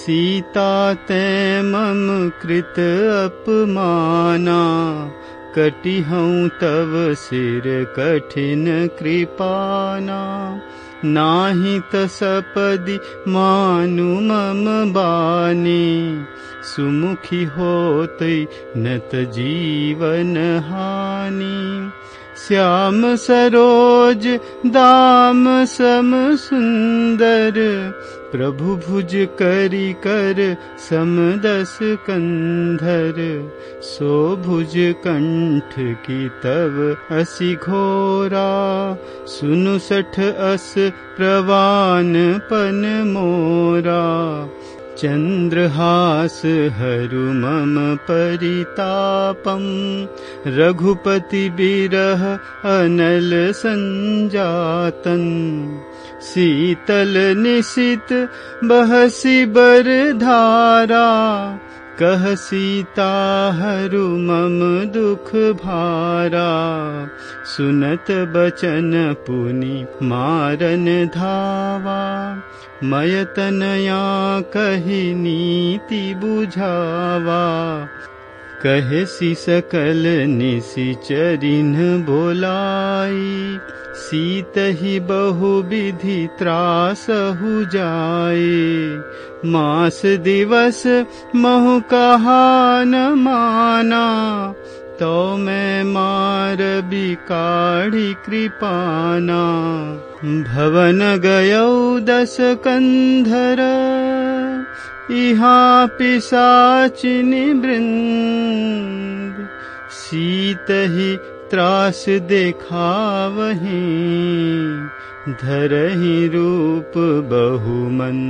सीता ते मम कृत अपमाना कटिहं तव सिर कठिन कृपाना। नाहित सपदि मानु मम बानी सुमुखी होत नत जीवन हानि श्याम सरोज दाम सम सुंदर प्रभु भुज करी कर समदस कंधर। सो भुज कंठ की तब असि घोरा सुनु सठ अस प्रवान पन मोरा चन्द्रहास हरु मम परितापम्। रघुपति बिरह अनल सञ्जातन् शीतल निशित बहसि बरधारा कह सीता हरु मम दुख भारा। सुनत बचन पुनि मारन धावा। मयतनया कहि नीति बुझावा। कहसि सकल निसि चरिन बोलाई सीत ही बहु विधि त्रासहु जाए मास दिवस महु कहा न माना। तो मैं मार बिकाढ़ी कृपाना। भवन गयौ दस कंधर इहा पिसाचिनि वृंद सीत ही त्रास देखावही धरहि रूप बहुमन